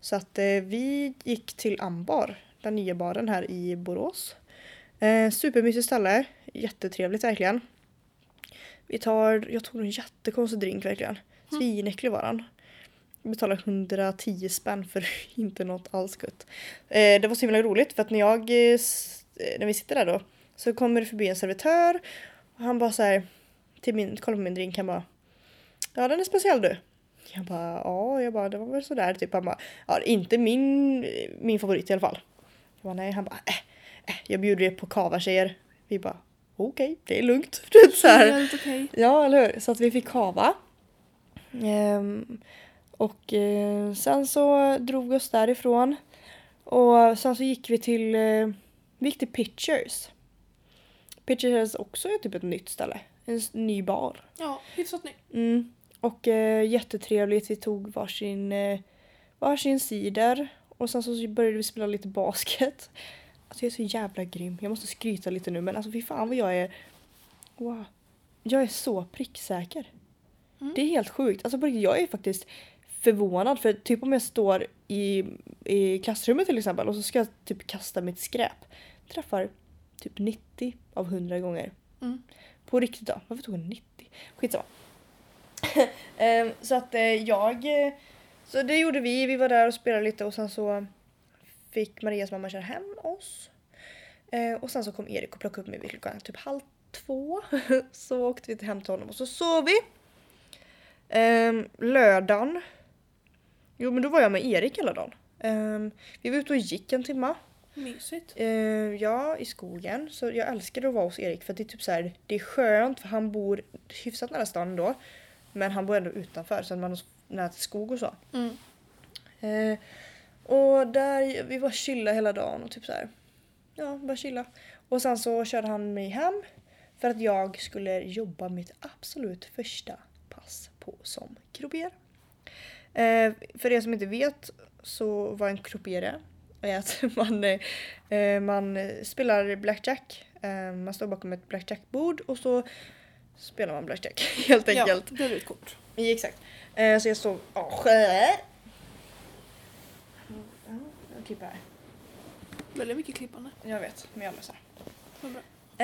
Så att eh, vi gick till Ambar, den nya baren här i Borås. Eh, supermysigt ställe, jättetrevligt verkligen. Vi tar, jag tog en jättekonstig drink verkligen. Svinäcklig var den. Betalade 110 spänn för inte något alls gott. Eh, det var så himla roligt för att när jag, eh, eh, när vi sitter där då så kommer det förbi en servitör och han bara så här till min, kollar på min drink han bara Ja den är speciell du. Jag bara ja, jag bara det var väl sådär typ. Han bara ja inte min, min favorit i alla fall. Jag bara nej, han bara äh, äh, jag bjuder er på kava tjejer. Vi bara okej, det är lugnt. Du vet, så här. Helt okej. Ja, eller hur? Så att vi fick kava. Ehm, och eh, sen så drog vi oss därifrån. Och sen så gick vi till, eh, vi gick till Pictures. Pitchers också är typ ett nytt ställe. En ny bar. Ja, hyfsat ny. Mm. Och eh, jättetrevligt. Vi tog varsin, eh, varsin cider. Och sen så började vi spela lite basket. Alltså jag är så jävla grym. Jag måste skryta lite nu men alltså fy fan vad jag är... Wow. Jag är så pricksäker. Mm. Det är helt sjukt. Alltså jag är faktiskt förvånad för typ om jag står i, i klassrummet till exempel och så ska jag typ kasta mitt skräp. Träffar typ 90 av 100 gånger. Mm. På riktigt då? Varför tog jag 90? Skitsamma. Ehm, så att eh, jag... eh, Så det gjorde vi. Vi var där och spelade lite och sen så fick Marias mamma köra hem oss. Eh, och sen så kom Erik och plockade upp mig vid klockan typ halv två. så åkte vi hem till honom och så sov vi. Um, lördagen. Jo men då var jag med Erik hela dagen. Ehm, vi var ute och gick en timma. Mysigt. Eh, ja, i skogen. Så jag älskar att vara hos Erik för det är typ så här, det är skönt för han bor hyfsat nära stan då. Men han bor ändå utanför så man har nära till skog och så. Mm. Eh, och där, vi var chilla hela dagen och typ så här. Ja, bara chilla. Och sen så körde han mig hem för att jag skulle jobba mitt absolut första pass på som croupier. Eh, för er som inte vet så vad en croupier är att man, eh, man spelar blackjack. Eh, man står bakom ett blackjackbord och så spelar man blackjack helt Ja, enkelt. det är ett kort. Ja, exakt. Eh, så jag sjö. Ja, jag klipper här. Väldigt mycket klippande. Jag vet, men jag löser bra.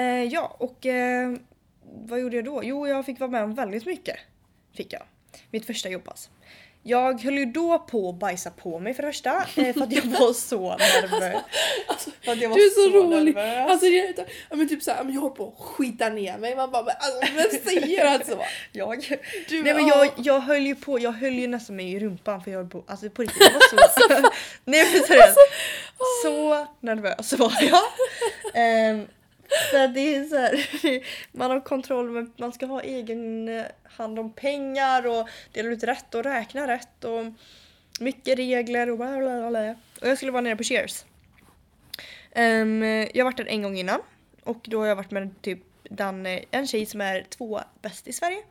eh, Ja, och eh, vad gjorde jag då? Jo, jag fick vara med om väldigt mycket. Fick jag. Mitt första jobbpass. Jag höll ju då på att bajsa på mig för det första eh, för att jag var så nervös. Alltså, var du är så, rolig. nervös. Alltså, jag, ja, men typ såhär, jag håller på att skita ner mig. Man bara, men alltså, vem säger alltså? jag, Du, Nej men jag, jag höll ju på, jag höll ju nästan mig i rumpan för jag höll på, alltså på riktigt jag var så, nej men seriöst, så nervös var jag. Ehm, så det är så här, man har kontroll men man ska ha egen eh, hand om pengar och dela ut rätt och räkna rätt och mycket regler och bla bla bla. Och jag skulle vara nere på Cheers. Um, jag har varit där en gång innan och då har jag varit med typ den, en tjej som är två bäst i Sverige.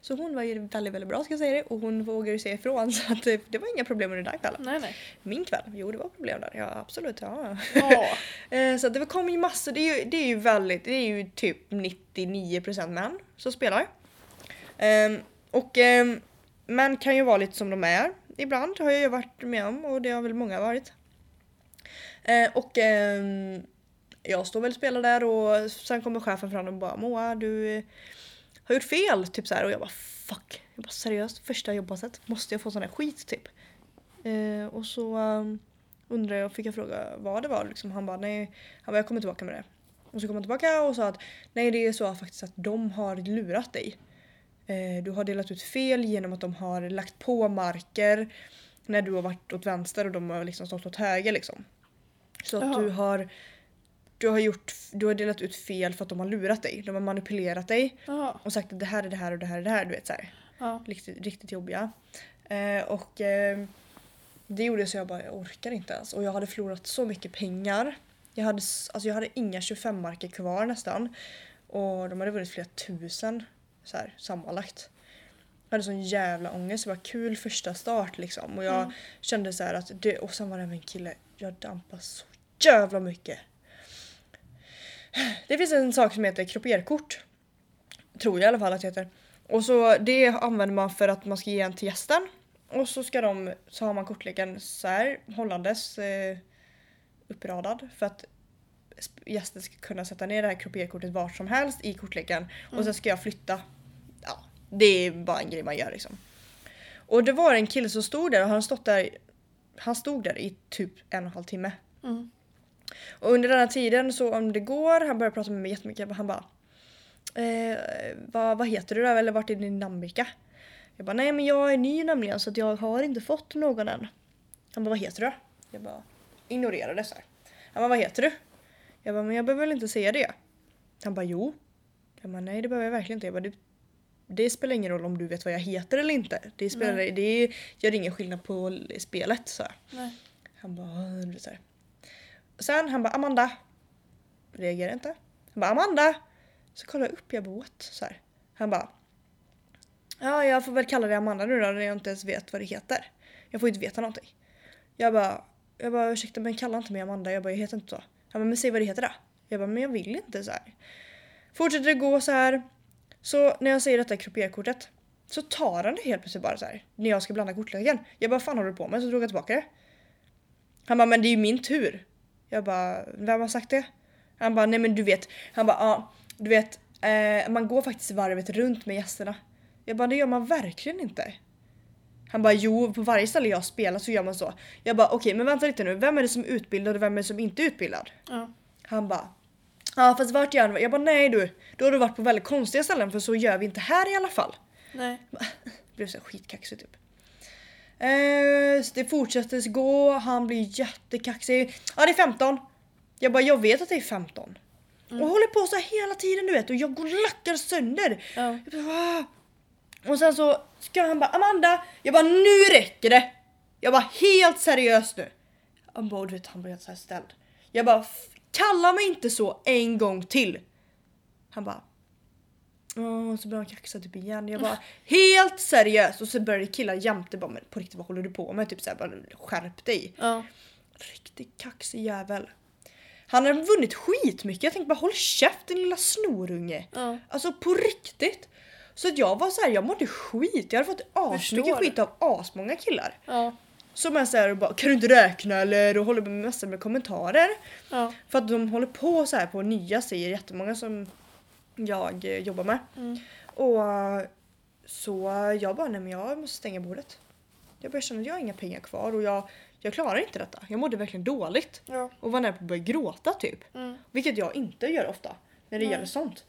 Så hon var ju väldigt, väldigt bra ska jag säga det och hon vågade ju säga ifrån så att det, var inga problem under den kvällen. Nej, nej. Min kväll, jo det var problem där, ja absolut. Ja. Ja. Eh, så det kom ju massor, det är ju, det är ju väldigt, det är ju typ 99% män som spelar. Ehm, och ehm, män kan ju vara lite som de är ibland har jag ju varit med om och det har väl många varit. Eh, och ehm, jag står väl och spelar där och sen kommer chefen fram och bara Moa du eh, har gjort fel typ så här och jag bara fuck. Jag bara seriöst första jobbpasset måste jag få sån här skit typ. Eh, och så ehm, undrar jag, fick jag fråga vad det var liksom. Han bara nej, han bara, jag kommer tillbaka med det. Och så kom han tillbaka och sa att nej det är så faktiskt att de har lurat dig. Eh, du har delat ut fel genom att de har lagt på marker när du har varit åt vänster och de har liksom stått åt höger liksom. Så att Jaha. du har du har, gjort, du har delat ut fel för att de har lurat dig. De har manipulerat dig Ja. och sagt att det här är det här och det här är det här. Du vet så Ja. riktigt, riktigt jobbiga. Eh, och eh, det gjorde så jag bara, jag orkar inte ens. Och jag hade förlorat så mycket pengar. Jag hade, alltså jag hade inga 25-marker kvar nästan. Och de hade vunnit flera tusen så här, sammanlagt. Jag hade sån jävla ångest. Det var kul första start liksom. Och jag Mm. kände så här att det, och sen var det en kille, jag dampade så jävla mycket. Det finns en sak som heter kroppierkort. Tror jag i alla fall att det heter. Och så det använder man för att man ska ge en till gästen. Och så ska de, så har man kortleken så här hållandes eh, uppradad för att gästen ska kunna sätta ner det här kopierkortet vart som helst i kortleken och sen ska jag flytta. Ja, det är bara en grej man gör liksom. Och det var en kille som stod där och han stått där han stod där i typ en och en halv timme. Mm. Och under den här tiden så om det går, han började prata med mig jättemycket, han bara eh, vad, vad heter du då? Eller vart är din namnbricka? Jag bara nej men jag är ny nämligen så jag har inte fått någon än. Han bara vad heter du? Jag bara ignorerade så här. Han bara vad heter du? Jag bara men jag behöver väl inte säga det? Han bara jo. Jag bara nej det behöver jag verkligen inte. Jag bara, det, spelar ingen roll om du vet vad jag heter eller inte. Det, spelar, Nej. det gör ingen skillnad på spelet. Så. Nej. Han bara så här. Sen han bara Amanda. Reagerar inte. Han bara Amanda. Så kollar jag upp, jag bara what? Så här. Han bara Ja, jag får väl kalla dig Amanda nu då när jag inte ens vet vad det heter. Jag får inte veta någonting. Jag bara, jag bara ursäkta men kalla inte mig Amanda, jag bara jag heter inte så. Han bara men säg vad det heter då. Jag bara men jag vill inte så här. Fortsätter det gå så här. Så när jag säger detta croupierkortet så tar han det helt plötsligt bara så här. När jag ska blanda kortleken. Jag bara vad fan håller du på med? Så drog jag tillbaka det. Han bara men det är ju min tur. Jag bara vem har sagt det? Han bara nej men du vet. Han bara ja du vet eh, man går faktiskt varvet runt med gästerna. Jag bara det gör man verkligen inte. Han bara jo på varje ställe jag spelar så gör man så. Jag bara okej men vänta lite nu, vem är det som är utbildad och vem är det som inte är utbildad? Ja. Han bara ja fast vart gör han? Jag bara nej du, då har du varit på väldigt konstiga ställen för så gör vi inte här i alla fall. Nej. blev så skitkaxig typ. Eh, det fortsätter gå, han blir jättekaxig. Ja det är 15. Jag bara jag vet att det är 15. Och håller på så hela tiden du vet och jag går och lackar sönder. Ja. Bara, "Ah." Och sen så ska han bara Amanda, jag bara nu räcker det. Jag bara helt seriöst nu. Han bara du vet han blev helt så här ställd. Jag bara "F- kalla mig inte så en gång till. Han bara Och så började han kaxa typ igen. Jag bara helt seriöst och så började killar jämte bara men på riktigt vad håller du på med? Typ såhär bara skärp dig. Ja. Riktigt kaxig jävel. Han har vunnit skitmycket. Jag tänkte bara håll käften lilla snorunge. Ja. Alltså på riktigt. Så att jag var så här, jag mådde skit. Jag hade fått asmycket skit av asmånga killar. Ja. Som är såhär och bara kan du inte räkna eller och håller på med massor med kommentarer. Ja. För att de håller på så här på nya säger jättemånga som jag eh, jobbar med. Mm. Och så jag bara nej men jag måste stänga bordet. Jag började känna att jag har inga pengar kvar och jag, jag klarar inte detta. Jag mådde verkligen dåligt. Ja. Och var nära på att börja gråta typ. Mm. Vilket jag inte gör ofta när det Nej. gäller sånt.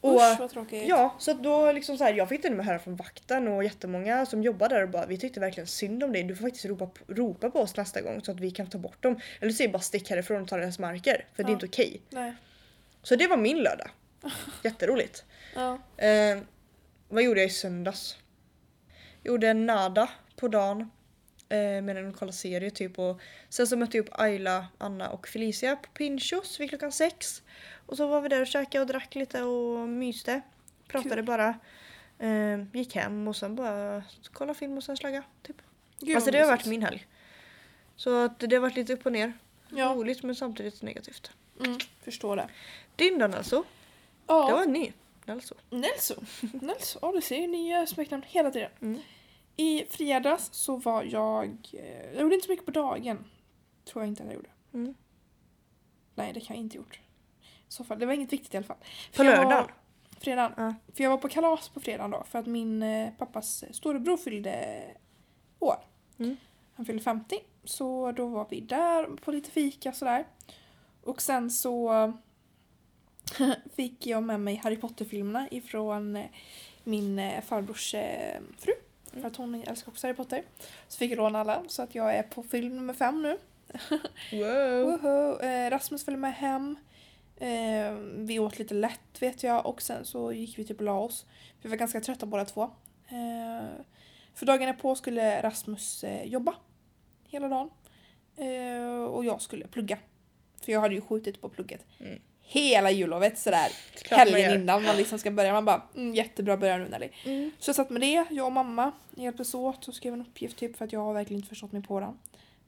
Och, Usch vad tråkigt. Ja, så att då liksom så här, jag fick till och med höra från vakten och jättemånga som jobbar där och bara vi tyckte verkligen synd om dig. Du får faktiskt ropa, ropa på oss nästa gång så att vi kan ta bort dem. Eller säg bara stick härifrån och ta deras marker för det är Ja. inte okej. Nej. Så det var min lördag. Jätteroligt. Ja. Eh, vad gjorde jag i söndags? Gjorde nada på dagen. Eh, medan jag kollade serie typ och sen så mötte jag upp Ayla, Anna och Felicia på Pinchos vid klockan sex. Och så var vi där och käkade och drack lite och myste. Pratade Kul. bara. Eh, gick hem och sen bara kolla film och sen slagga. Typ. Gud, alltså det har varit min helg. Så att det har varit lite upp och ner. Ja. Roligt men samtidigt negativt. Mm. Förstår det. Din då Nelso? Ja. Det var ny. Nelso. Nelso. Nelso. Ja, du ser nya smeknamn hela tiden. Mm. I fredags så var jag... eh, Jag gjorde inte så mycket på dagen. Tror jag inte att jag gjorde. Mm. Nej, det kan jag inte gjort. I så fall, det var inget viktigt i alla fall. På För jag var- lördagen? Fredagen. Ja. För jag var på kalas på fredagen då för att min eh, pappas storebror fyllde år. Mm. Han fyllde 50. Så då var vi där på lite fika sådär. Och sen så fick jag med mig Harry Potter-filmerna ifrån eh, min eh, farbrors eh, fru. För att hon älskar också Harry Potter. Så fick jag låna alla så att jag är på film nummer fem nu. Wow. Eh, Rasmus följde med hem. Vi åt lite lätt vet jag och sen så gick vi typ och la oss. Vi var ganska trötta båda två. För dagen på skulle Rasmus jobba hela dagen. Och jag skulle plugga. För jag hade ju skjutit på plugget. Mm. Hela jullovet sådär Klart man helgen gör. innan man liksom ska börja. Man bara mm, jättebra börja nu Nelly. Mm. Så jag satt med det, jag och mamma hjälptes åt och skrev en uppgift typ för att jag har verkligen inte förstått mig på den.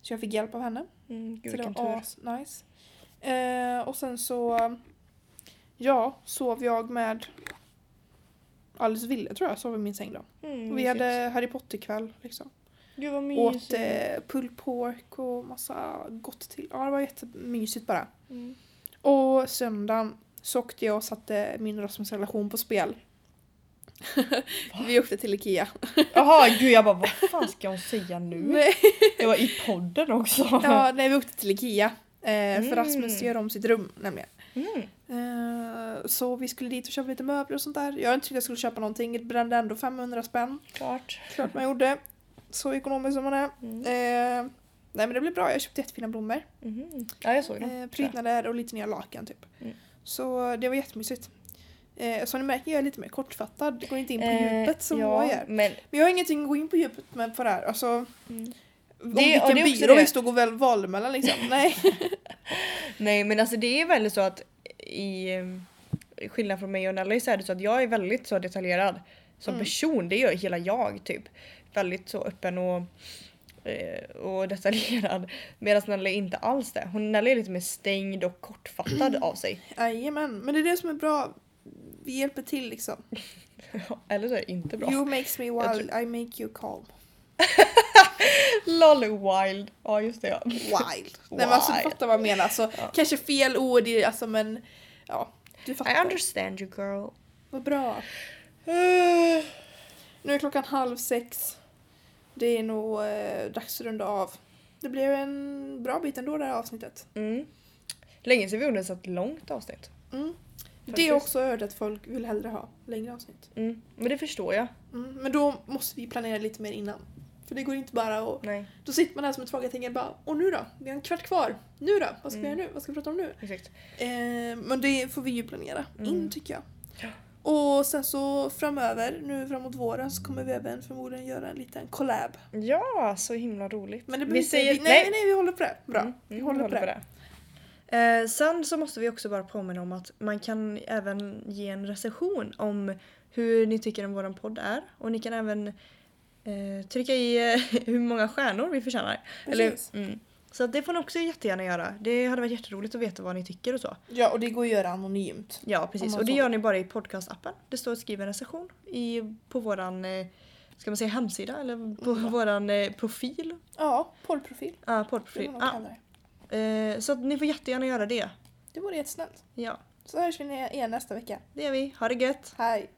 Så jag fick hjälp av henne. Mm, gud Så det var as nice. Eh, och sen så ja, sov jag med Alice Ville tror jag, sov i min säng då. Mm, Och vi hade Harry Potter-kväll liksom. Gud vad Åt mysigt. eh, pulled pork och massa gott till. Ja, det var jättemysigt bara. Mm. Och söndagen så åkte jag och satte min relation på spel. vi åkte till Ikea. Jaha gud jag bara vad fan ska hon säga nu? Nej. Det var i podden också. Ja, nej, vi åkte till Ikea. Eh, Mm. För Rasmus gör om sitt rum nämligen. Mm. Eh, så vi skulle dit och köpa lite möbler och sånt där. Jag tyckte jag skulle köpa någonting, det brände ändå 500 spänn. Klart. Klart man gjorde. Så ekonomisk som man är. Mm. Eh, nej men det blev bra, jag köpte jättefina blommor. Mhm. Ja jag såg den. Eh, prydnader och lite nya lakan typ. Mm. Så det var jättemysigt. Eh, som ni märker jag är lite mer kortfattad, det går inte in på Eh, djupet som ja, jag gör. Men, Men jag har ingenting att gå in på djupet med på det här. Alltså, mm. om Det- vilken det byrå vi stod och väl valde mellan liksom. Nej. Nej men alltså det är väl så att i, skillnad från mig och Nelly så är det så att jag är väldigt så detaljerad som Mm. person. Det gör hela jag typ. Väldigt så öppen och, eh, och detaljerad. Medan Nelly inte alls det. Hon, Nelly är lite mer stängd och kortfattad av sig. Jajamän, men det är det som är bra. Vi hjälper till liksom. Eller så är det inte bra. You makes me wild, I make you calm. LOL wild. Ja just det ja. Wild. Nej men alltså du Wild. fattar vad jag menar. Alltså, Ja. Kanske fel ord, i- alltså men ja. Du I fattar. understand you girl. Vad bra. Nu är klockan halv sex. Det är nog eh, dags att runda av. Det blev en bra bit ändå det här avsnittet. Mm. Länge sedan vi gjorde ett så långt avsnitt. Mm. Det är också hört att folk vill hellre ha längre avsnitt. Mm. Men det förstår jag. Mm. Men då måste vi planera lite mer innan. För det går inte bara att... Nej, Då sitter man här som ett frågetecken bara och nu då? Vi har en kvart kvar. Nu då? Vad ska vi Mm. göra nu? Vad ska vi prata om nu? exakt. Eh, men det får vi ju planera in Mm. tycker jag. Ja. Och sen så framöver, nu framåt våren, så kommer vi även förmodligen göra en liten collab. Ja, så himla roligt. Men det vi säger vi, nej, nej, vi håller på det. Bra. Mm, vi mm, håller, på det. Eh, sen så måste vi också bara påminna om att man kan även ge en recension om hur ni tycker om våran podd är. Och ni kan även eh, trycka i eh, hur många stjärnor vi förtjänar. Precis. Eller, mm. Så att det får ni också jättegärna göra. Det hade varit jätteroligt att veta vad ni tycker och så. Ja, och det går att göra anonymt. Ja precis, och det gör ni bara i podcastappen. Det står skriv en recension i, på våran eh, ska man säga hemsida eller på Mm. våran eh, profil. Ja, poddprofil. Ja, poddprofil. Ja. Eh, så att ni får jättegärna göra det. Det vore jättesnällt. Ja, Så hörs vi igen nästa vecka. det gör vi. Ha det gött! Hej!